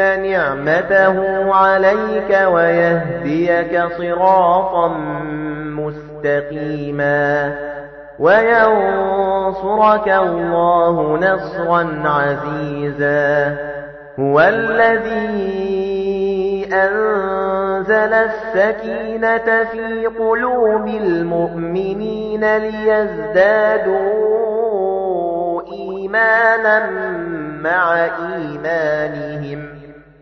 نِعْمَتَهُ عَلَيْكَ وَيَهْدِيَكَ صِرَاطًا مُسْتَقِيمًا وَيَنصُرَكَ اللَّهُ نَصْرًا عَزِيزًا. هُوَ الَّذِي أَنزَلَ السَّكِينَةَ فِي قُلُوبِ الْمُؤْمِنِينَ لِيَزْدَادُوا إِيمَانًا مَعَ إِيمَانِهِمْ.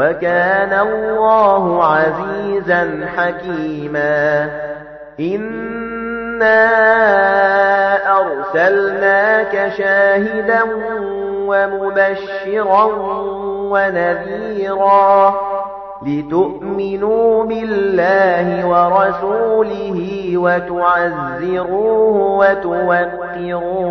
وَكَانَ اللَّهُ عَزِيزًا حَكِيمًا. إِنَّا أَرْسَلْنَاكَ شَاهِدًا وَمُبَشِّرًا وَنَذِيرًا لِتُؤْمِنُوا بِاللَّهِ وَرَسُولِهِ وَتُعَزِّرُوهُ وَتُوَقِّرُوهُ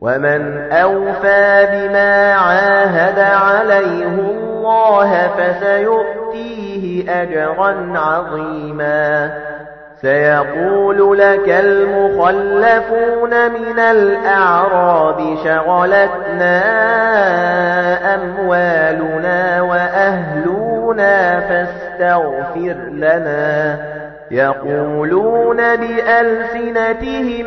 وَمَنْ أَوْفَى بِمَا عَاهَدَ عَلَيْهِ اللَّهَ فَسَيُؤْتِيهِ أَجْرًا عَظِيمًا سَيَقُولُ لَكَ الْمُخَلَّفُونَ مِنَ الْأَعْرَابِ شَغَلَتْنَا أَمْوَالُنَا وَأَهْلُونَا فَاسْتَغْفِرْ لَنَا يَقُولُونَ بِأَلْسِنَتِهِم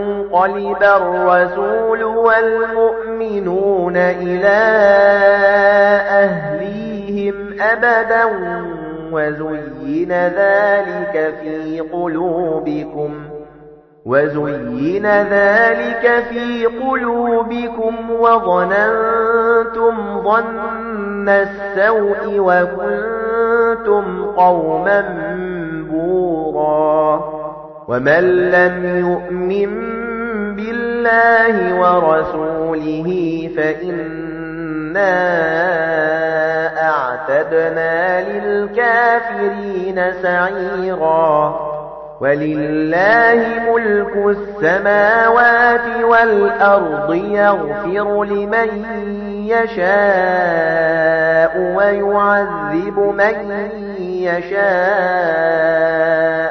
يَنقَلِبَ الرَّسُولُ وَالْمُؤْمِنُونَ إِلَى أَهْلِيهِمْ أَبَدًا وَزُيِّنَ ذَلِكَ فِي قُلُوبِكُمْ وَزُيِّنَ ذَلِكَ فِي قُلُوبِكُمْ وَظَنَنتُمْ ظَنَّ السَّوْءِ وَكُنتُمْ قَوْمًا بُورًا وَمَن لَّمْ يُؤْمِن بِاللَّهِ وَرَسُولِهِ فَإِنَّا أَعْتَدْنَا لِلْكَافِرِينَ سَعِيرًا. وَلِلَّهِ مُلْكُ السَّمَاوَاتِ وَالْأَرْضِ يَغْفِرُ لِمَن يَشَاءُ وَيُعَذِّبُ مَن يَشَاءُ.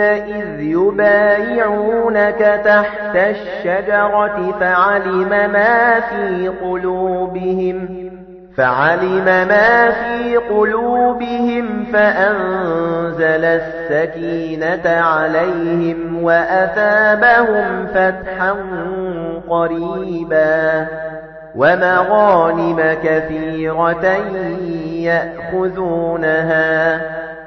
إذ يبايعونك تحت الشجرة فعلم ما في قلوبهم فعلم ما في قلوبهم فأنزل السكينة عليهم وأثابهم فتحا قريبا ومغانم كثيرة يأخذونها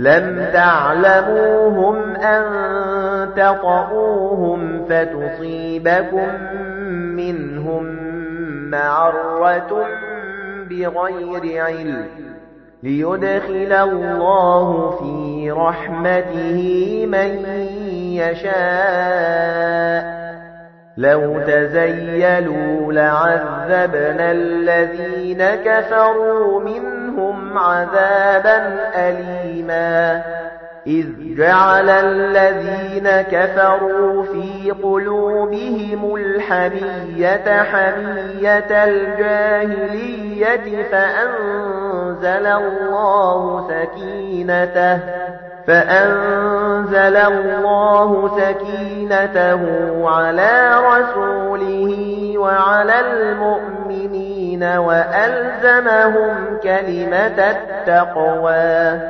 لَمْ تَعْلَمُوهُمْ أَن تَطَئُوهُمْ فَتُصِيبَكُم مِّنْهُم مَّعَرَّةٌ بِغَيْرِ عِلْمٍ لِيُدْخِلَ اللَّهُ فِي رَحْمَتِهِ مَن يَشَاءُ لَوْ تَزَيَّلُوا لَعَذَّبْنَا الَّذِينَ كَفَرُوا مِنْهُمْ عَذَابًا أَلِيمًا. إِذْ جَعَلَ الَّذِينَ كَفَرُوا فِي قُلُوبِهِمُ الْحَمِيَّةَ حَمِيَّةَ الْجَاهِلِيَّةِ فَأَنزَلَ اللَّهُ سَكِينَتَهُ فَأَنزَلَ اللَّهُ سَكِينَتَهُ عَلَى رَسُولِهِ وَعَلَى الْمُؤْمِنِينَ. وَأَلْزَمَهُمْ كَلِمَةَ التَّقْوَى.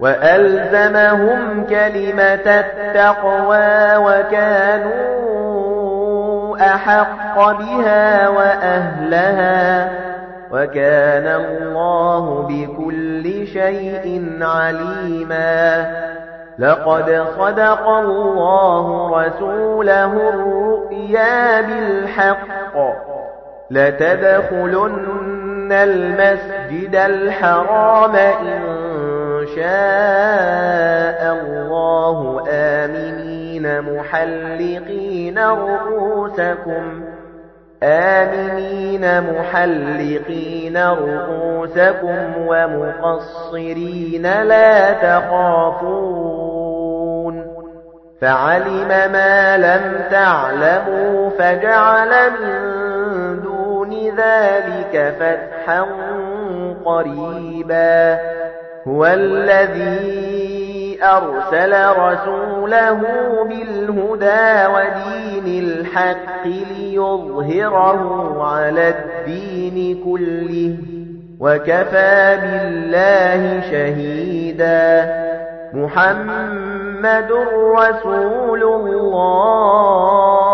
وَأَلْزَمَهُمْ كَلِمَةَ التَّقْوَى وَكَانُوا أَحَقَّ بِهَا وَأَهْلَهَا. وَكَانَ اللَّهُ بِكُلِّ شَيْءٍ عَلِيمًا. لَقَدْ صَدَقَ اللَّهُ رَسُولَهُ الرُّؤْيَا بِالْحَقِّ. لَتَدْخُلُنَّ الْمَسْجِدَ الْحَرَامَ إِن شَاءَ اللَّهُ آمِنِينَ مُحَلِّقِينَ رُءُوسَكُمْ آمنين محلقين رؤوسكم ومقصرين لا تخافون فعلم ما لم تعلموا فجعل من دون ذلك فتحا قريبا. هو الذي أَرْسَلَ رَسُولَهُ بِالْهُدَى وَدِينِ الْحَقِّ لِيُظْهِرَهُ عَلَى الدِّينِ كُلِّهِ وَكَفَى بِاللَّهِ شَهِيدًا. مُحَمَّدٌ رَّسُولُ اللَّهِ.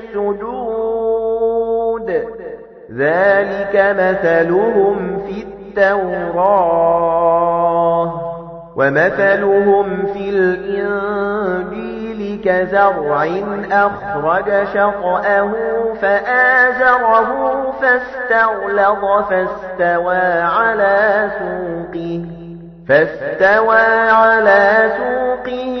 ذَلِكَ مَثَلُهُمْ فِي التَّوْرَاةِ وَمَثَلُهُمْ فِي الْإِنْجِيلِ كَزَرْعٍ أَخْرَجَ شَطْأَهُ فَآزَرَهُ فَاسْتَغْلَظَ فَاسْتَوَى عَلَى سُوقِهِ فَاسْتَوَى عَلَى سُوقِهِ